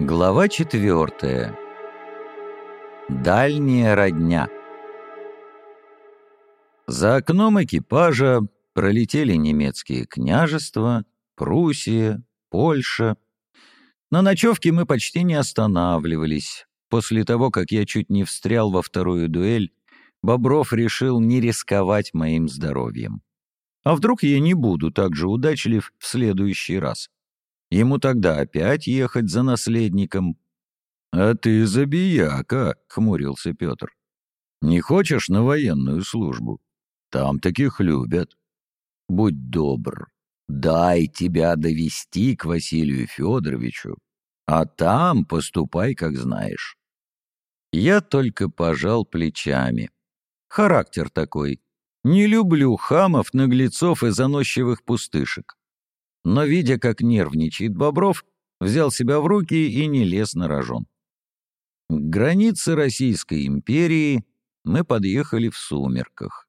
Глава четвертая. Дальняя родня. За окном экипажа пролетели немецкие княжества, Пруссия, Польша. На ночевке мы почти не останавливались. После того, как я чуть не встрял во вторую дуэль, Бобров решил не рисковать моим здоровьем. А вдруг я не буду так же удачлив в следующий раз? Ему тогда опять ехать за наследником. — А ты забияка, — хмурился Петр. — Не хочешь на военную службу? Там таких любят. Будь добр, дай тебя довести к Василию Федоровичу, а там поступай, как знаешь. Я только пожал плечами. Характер такой. Не люблю хамов, наглецов и заносчивых пустышек но, видя, как нервничает Бобров, взял себя в руки и не лез на рожон. К границе Российской империи мы подъехали в сумерках.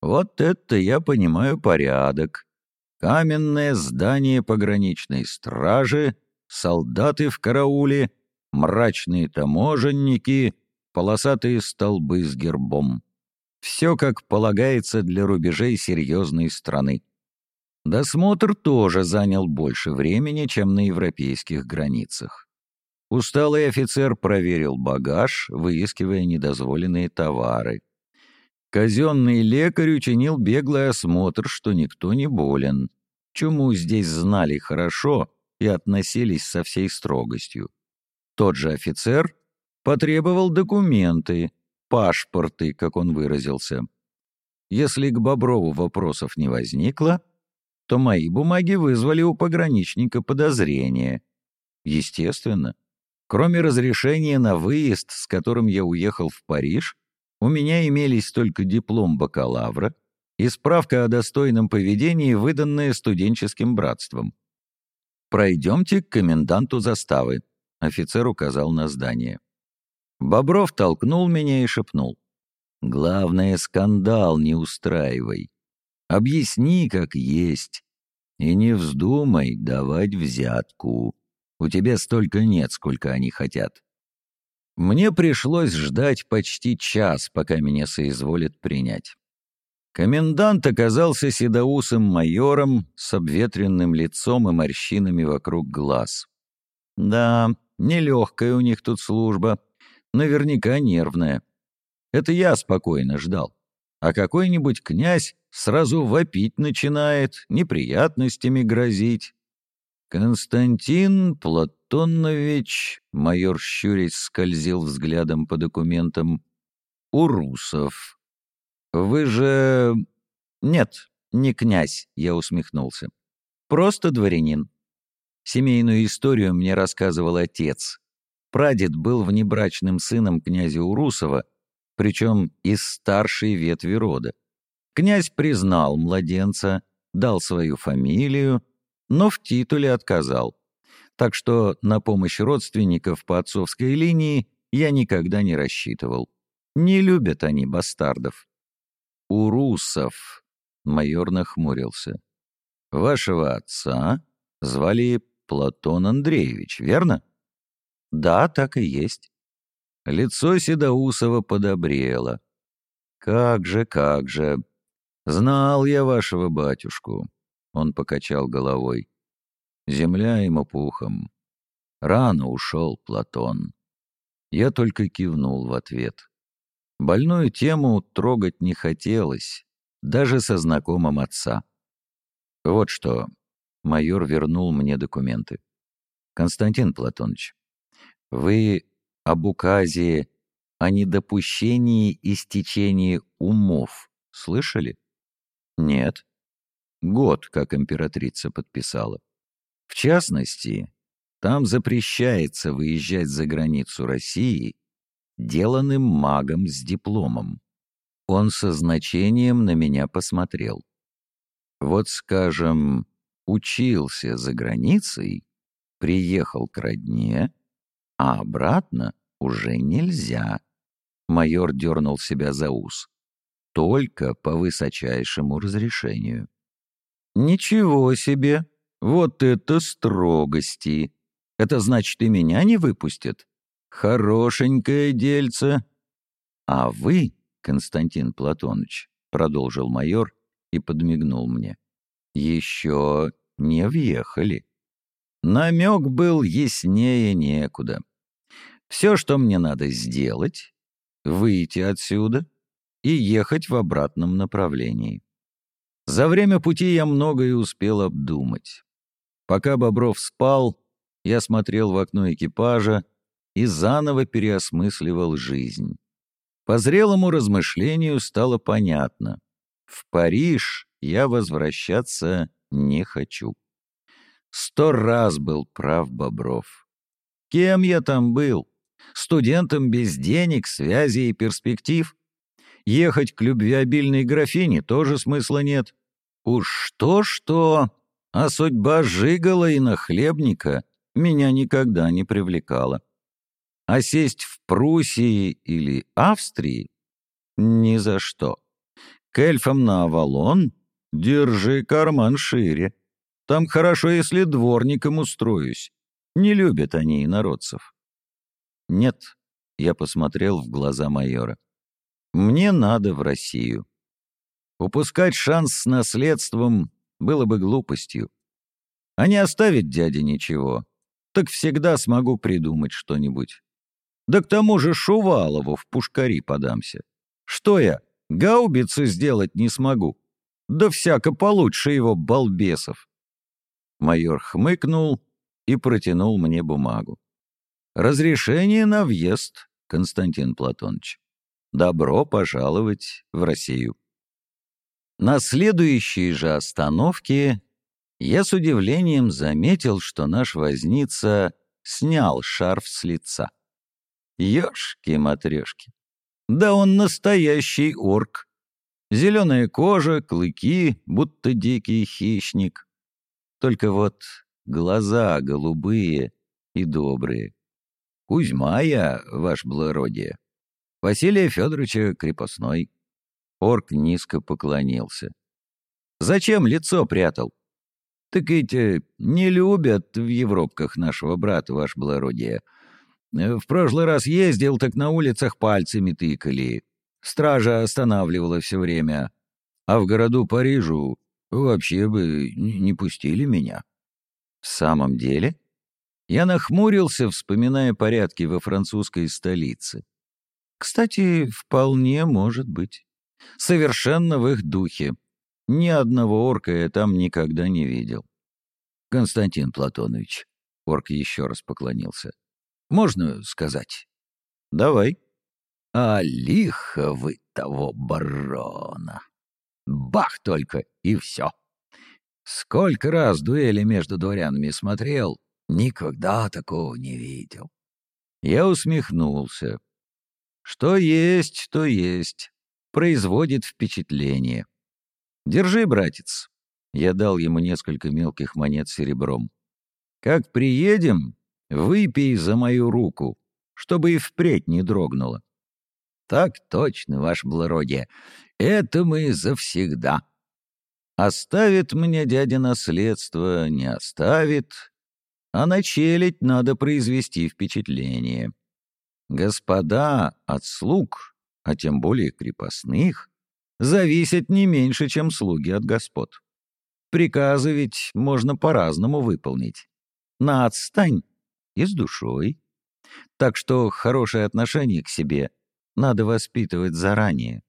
Вот это я понимаю порядок. Каменное здание пограничной стражи, солдаты в карауле, мрачные таможенники, полосатые столбы с гербом. Все как полагается для рубежей серьезной страны. Досмотр тоже занял больше времени, чем на европейских границах. Усталый офицер проверил багаж, выискивая недозволенные товары. Казенный лекарь учинил беглый осмотр, что никто не болен. Чуму здесь знали хорошо и относились со всей строгостью. Тот же офицер потребовал документы, пашпорты, как он выразился. Если к Боброву вопросов не возникло, то мои бумаги вызвали у пограничника подозрения. Естественно. Кроме разрешения на выезд, с которым я уехал в Париж, у меня имелись только диплом бакалавра и справка о достойном поведении, выданная студенческим братством. «Пройдемте к коменданту заставы», — офицер указал на здание. Бобров толкнул меня и шепнул. «Главное, скандал не устраивай. Объясни, как есть. И не вздумай давать взятку. У тебя столько нет, сколько они хотят. Мне пришлось ждать почти час, пока меня соизволят принять. Комендант оказался седоусым майором с обветренным лицом и морщинами вокруг глаз. Да, нелегкая у них тут служба, наверняка нервная. Это я спокойно ждал. А какой-нибудь князь сразу вопить начинает, неприятностями грозить. Константин Платонович, майор щурясь скользил взглядом по документам, Урусов. Вы же... Нет, не князь, я усмехнулся. Просто дворянин. Семейную историю мне рассказывал отец. Прадед был внебрачным сыном князя Урусова, причем из старшей ветви рода. Князь признал младенца, дал свою фамилию, но в титуле отказал. Так что на помощь родственников по отцовской линии я никогда не рассчитывал. Не любят они бастардов. У русов, майор нахмурился. Вашего отца звали Платон Андреевич, верно? Да, так и есть. Лицо Седоусова подобрело. Как же, как же. «Знал я вашего батюшку», — он покачал головой. Земля ему пухом. Рано ушел Платон. Я только кивнул в ответ. Больную тему трогать не хотелось, даже со знакомым отца. Вот что, майор вернул мне документы. Константин Платоныч, вы об указе о недопущении истечения умов слышали? Нет. Год, как императрица подписала. В частности, там запрещается выезжать за границу России деланным магом с дипломом. Он со значением на меня посмотрел. Вот, скажем, учился за границей, приехал к родне, а обратно уже нельзя. Майор дернул себя за ус только по высочайшему разрешению. «Ничего себе! Вот это строгости! Это значит, и меня не выпустят? Хорошенькое дельце. А вы, Константин Платоныч, продолжил майор и подмигнул мне, еще не въехали. Намек был яснее некуда. Все, что мне надо сделать, выйти отсюда и ехать в обратном направлении. За время пути я многое успел обдумать. Пока Бобров спал, я смотрел в окно экипажа и заново переосмысливал жизнь. По зрелому размышлению стало понятно. В Париж я возвращаться не хочу. Сто раз был прав Бобров. Кем я там был? Студентом без денег, связи и перспектив? Ехать к любвеобильной графине тоже смысла нет. Уж что-что, а судьба жигала и нахлебника меня никогда не привлекала. А сесть в Пруссии или Австрии — ни за что. К эльфам на Авалон держи карман шире. Там хорошо, если дворником устроюсь. Не любят они инородцев. Нет, я посмотрел в глаза майора. Мне надо в Россию. Упускать шанс с наследством было бы глупостью. А не оставить дяде ничего, так всегда смогу придумать что-нибудь. Да к тому же Шувалову в пушкари подамся. Что я, гаубицу сделать не смогу? Да всяко получше его балбесов. Майор хмыкнул и протянул мне бумагу. «Разрешение на въезд, Константин Платоныч. Добро пожаловать в Россию». На следующей же остановке я с удивлением заметил, что наш возница снял шарф с лица. Ёшки-матрешки. Да он настоящий орк. Зеленая кожа, клыки, будто дикий хищник. Только вот глаза голубые и добрые. Кузьма я, ваш благородие. Василия Федоровича крепостной. Орк низко поклонился. Зачем лицо прятал? Так эти не любят в Европках нашего брата, ваш благородие. В прошлый раз ездил, так на улицах пальцами тыкали. Стража останавливала все время. А в городу Парижу Вообще бы не пустили меня. В самом деле? Я нахмурился, вспоминая порядки во французской столице. Кстати, вполне может быть. Совершенно в их духе. Ни одного орка я там никогда не видел. Константин Платонович, орк еще раз поклонился. Можно сказать? Давай. А лихо вы того барона. Бах только, и все. Сколько раз дуэли между дворянами смотрел, никогда такого не видел. Я усмехнулся. Что есть, то есть. Производит впечатление. Держи, братец. Я дал ему несколько мелких монет серебром. Как приедем, выпей за мою руку, чтобы и впредь не дрогнуло. Так точно, ваше благородие. Это мы завсегда. Оставит мне дядя наследство, не оставит, а начелить надо произвести впечатление. Господа от слуг, а тем более крепостных, зависят не меньше, чем слуги от господ. Приказы ведь можно по-разному выполнить. На отстань и с душой. Так что хорошее отношение к себе надо воспитывать заранее.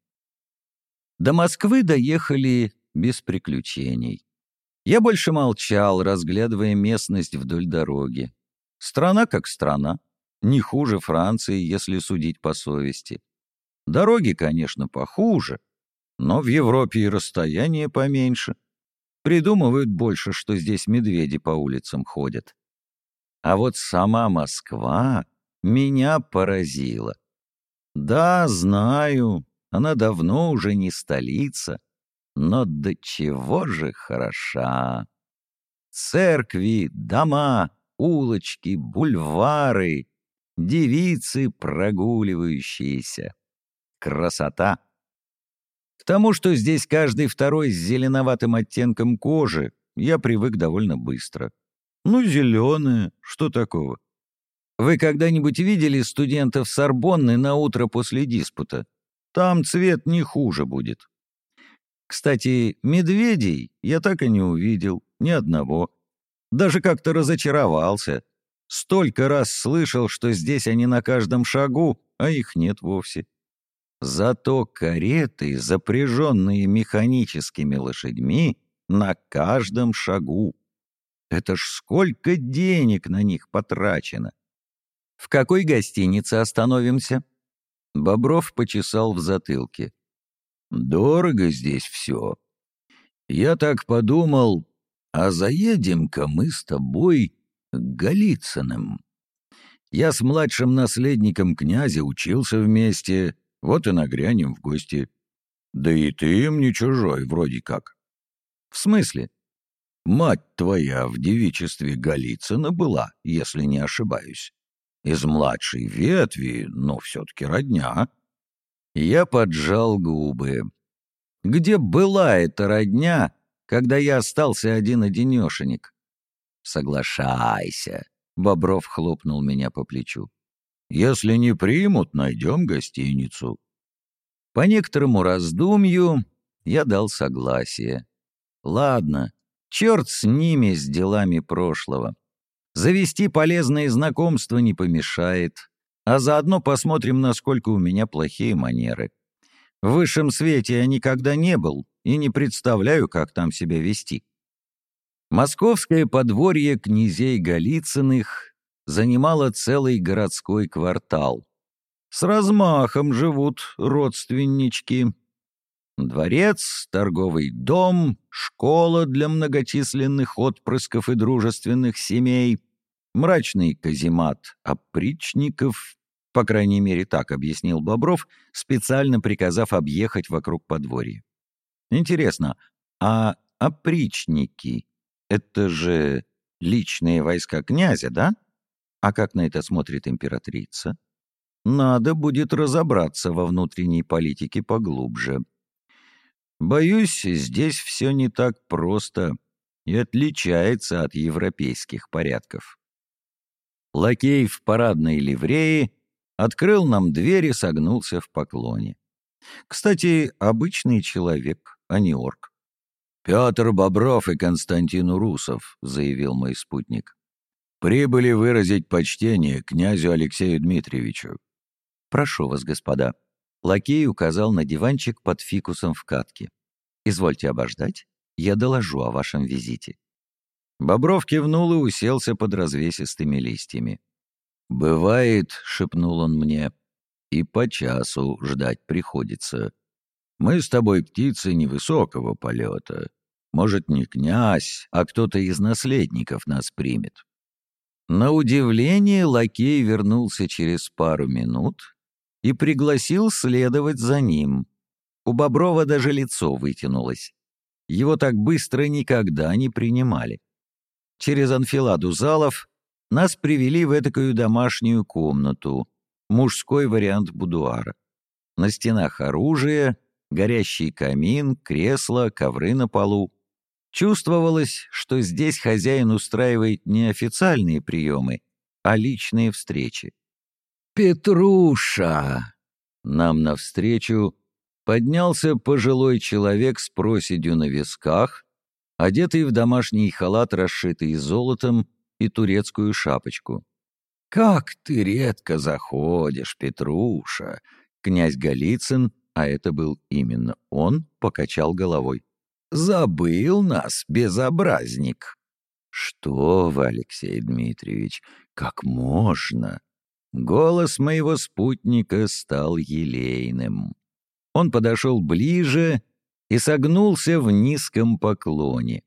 До Москвы доехали без приключений. Я больше молчал, разглядывая местность вдоль дороги. Страна как страна, не хуже Франции, если судить по совести. Дороги, конечно, похуже, но в Европе и расстояние поменьше. Придумывают больше, что здесь медведи по улицам ходят. А вот сама Москва меня поразила. Да, знаю, она давно уже не столица, но до чего же хороша! Церкви, дома, улочки, бульвары, девицы, прогуливающиеся. Красота! К тому, что здесь каждый второй с зеленоватым оттенком кожи, я привык довольно быстро. Ну, зеленое, что такого? Вы когда-нибудь видели студентов Сорбонны на утро после диспута? Там цвет не хуже будет. Кстати, медведей я так и не увидел, ни одного. Даже как-то разочаровался. Столько раз слышал, что здесь они на каждом шагу, а их нет вовсе. Зато кареты, запряженные механическими лошадьми, на каждом шагу. Это ж сколько денег на них потрачено. В какой гостинице остановимся? Бобров почесал в затылке. Дорого здесь все. Я так подумал, а заедем-ка мы с тобой Голицыным. Я с младшим наследником князя учился вместе, вот и нагрянем в гости. Да и ты им не чужой, вроде как. В смысле? Мать твоя в девичестве Голицына была, если не ошибаюсь. Из младшей ветви, но все-таки родня. Я поджал губы. Где была эта родня, когда я остался один-одинешенек? Соглашайся. Бобров хлопнул меня по плечу. Если не примут, найдем гостиницу. По некоторому раздумью я дал согласие. Ладно, черт с ними, с делами прошлого. Завести полезные знакомства не помешает, а заодно посмотрим, насколько у меня плохие манеры. В высшем свете я никогда не был и не представляю, как там себя вести. Московское подворье князей Голицыных занимало целый городской квартал. С размахом живут родственнички. Дворец, торговый дом, школа для многочисленных отпрысков и дружественных семей, мрачный каземат опричников, по крайней мере, так объяснил Бобров, специально приказав объехать вокруг подворья. Интересно, а опричники — это же личные войска князя, да? А как на это смотрит императрица? Надо будет разобраться во внутренней политике поглубже. Боюсь, здесь все не так просто и отличается от европейских порядков. Лакей в парадной ливрее открыл нам дверь и согнулся в поклоне. Кстати, обычный человек, а не орк. «Петр Бобров и Константин Урусов», — заявил мой спутник. «Прибыли выразить почтение князю Алексею Дмитриевичу». «Прошу вас, господа», Лакей указал на диванчик под фикусом в катке. «Извольте обождать, я доложу о вашем визите». Бобров кивнул и уселся под развесистыми листьями. «Бывает», — шепнул он мне, — «и по часу ждать приходится. Мы с тобой птицы невысокого полета. Может, не князь, а кто-то из наследников нас примет». На удивление лакей вернулся через пару минут и пригласил следовать за ним. У Боброва даже лицо вытянулось. Его так быстро никогда не принимали. Через анфиладу залов нас привели в этакую домашнюю комнату, мужской вариант будуара. На стенах оружие, горящий камин, кресло, ковры на полу. Чувствовалось, что здесь хозяин устраивает не официальные приемы, а личные встречи. «Петруша!» Нам навстречу поднялся пожилой человек с проседью на висках, одетый в домашний халат, расшитый золотом, и турецкую шапочку. «Как ты редко заходишь, Петруша!» Князь Голицын, а это был именно он, покачал головой. «Забыл нас, безобразник!» «Что вы, Алексей Дмитриевич, как можно?» Голос моего спутника стал елейным. Он подошел ближе и согнулся в низком поклоне.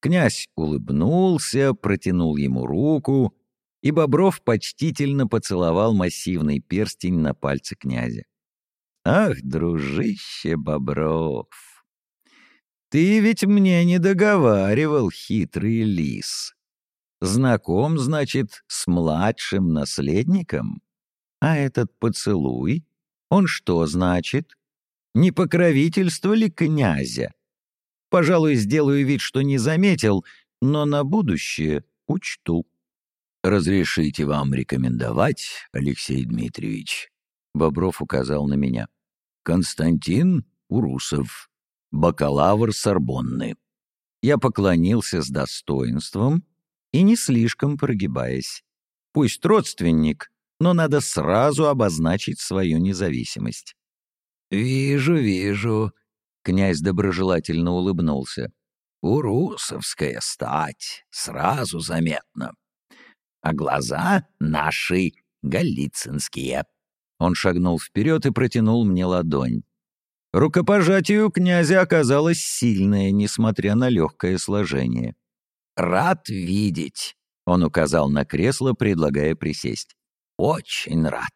Князь улыбнулся, протянул ему руку, и Бобров почтительно поцеловал массивный перстень на пальце князя. «Ах, дружище Бобров! Ты ведь мне не договаривал, хитрый лис. Знаком, значит, с младшим наследником? А этот поцелуй? Он что значит? Не покровительство ли князя? Пожалуй, сделаю вид, что не заметил, но на будущее Учту. «Разрешите вам рекомендовать, Алексей Дмитриевич?» Бобров указал на меня. «Константин Урусов, бакалавр Сорбонны». Я поклонился с достоинством и не слишком прогибаясь. Пусть родственник, но надо сразу обозначить свою независимость. «Вижу, вижу», — князь доброжелательно улыбнулся. «Урусовская стать, сразу заметно а глаза наши голицынские». Он шагнул вперед и протянул мне ладонь. Рукопожатие у князя оказалось сильное, несмотря на легкое сложение. «Рад видеть», — он указал на кресло, предлагая присесть. «Очень рад».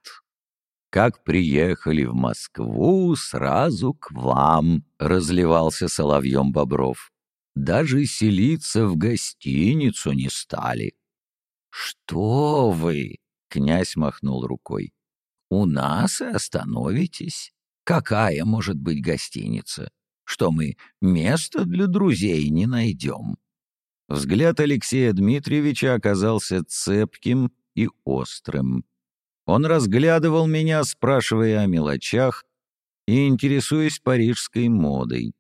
«Как приехали в Москву, сразу к вам», — разливался соловьем Бобров. «Даже селиться в гостиницу не стали. «Что вы?» — князь махнул рукой. «У нас и остановитесь. Какая может быть гостиница? Что мы места для друзей не найдем?» Взгляд Алексея Дмитриевича оказался цепким и острым. Он разглядывал меня, спрашивая о мелочах и интересуясь парижской модой.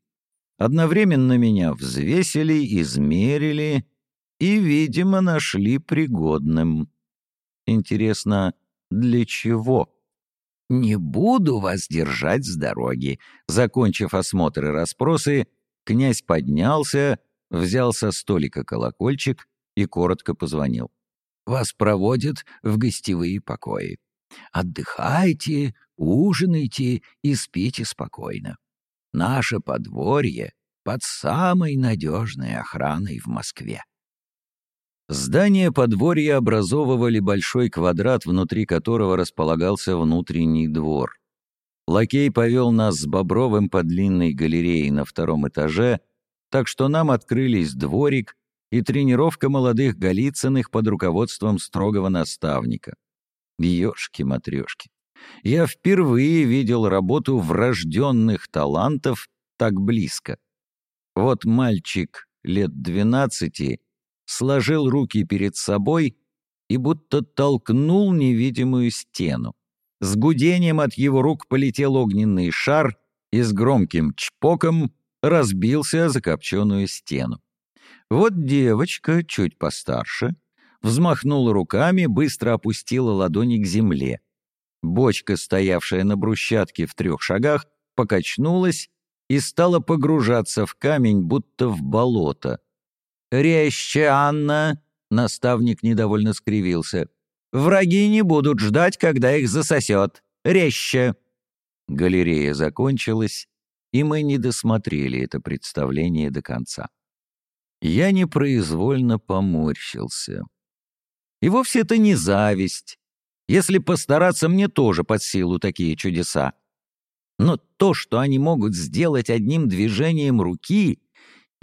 Одновременно меня взвесили, измерили и, видимо, нашли пригодным. Интересно, для чего? «Не буду вас держать с дороги». Закончив осмотр и расспросы, князь поднялся, взял со столика колокольчик и коротко позвонил. «Вас проводят в гостевые покои. Отдыхайте, ужинайте и спите спокойно. Наше подворье под самой надежной охраной в Москве». Здания подворья образовывали большой квадрат, внутри которого располагался внутренний двор. Лакей повел нас с Бобровым по длинной галерее на втором этаже, так что нам открылись дворик и тренировка молодых Голицыных под руководством строгого наставника. Ёшки-матрёшки. Я впервые видел работу врожденных талантов так близко. Вот мальчик лет двенадцати сложил руки перед собой и будто толкнул невидимую стену. С гудением от его рук полетел огненный шар и с громким чпоком разбился о закопченную стену. Вот девочка, чуть постарше, взмахнула руками, быстро опустила ладони к земле. Бочка, стоявшая на брусчатке в трех шагах, покачнулась и стала погружаться в камень, будто в болото. «Резче, Анна!» — наставник недовольно скривился. «Враги не будут ждать, когда их засосет. Резче!» Галерея закончилась, и мы не досмотрели это представление до конца. Я непроизвольно поморщился. И вовсе это не зависть. Если постараться, мне тоже под силу такие чудеса. Но то, что они могут сделать одним движением руки,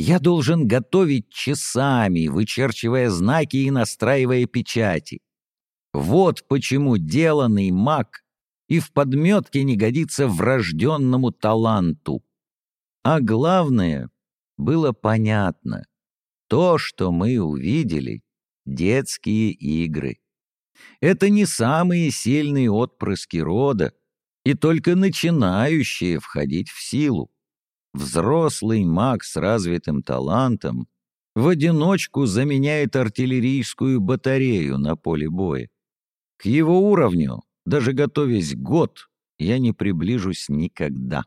я должен готовить часами, вычерчивая знаки и настраивая печати. Вот почему деланный маг и в подметке не годится врожденному таланту. А главное, было понятно. То, что мы увидели — детские игры. Это не самые сильные отпрыски рода и только начинающие входить в силу. Взрослый маг с развитым талантом в одиночку заменяет артиллерийскую батарею на поле боя. К его уровню, даже готовясь год, я не приближусь никогда.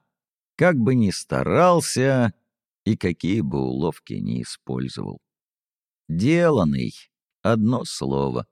Как бы ни старался и какие бы уловки ни использовал. Деланный — одно слово.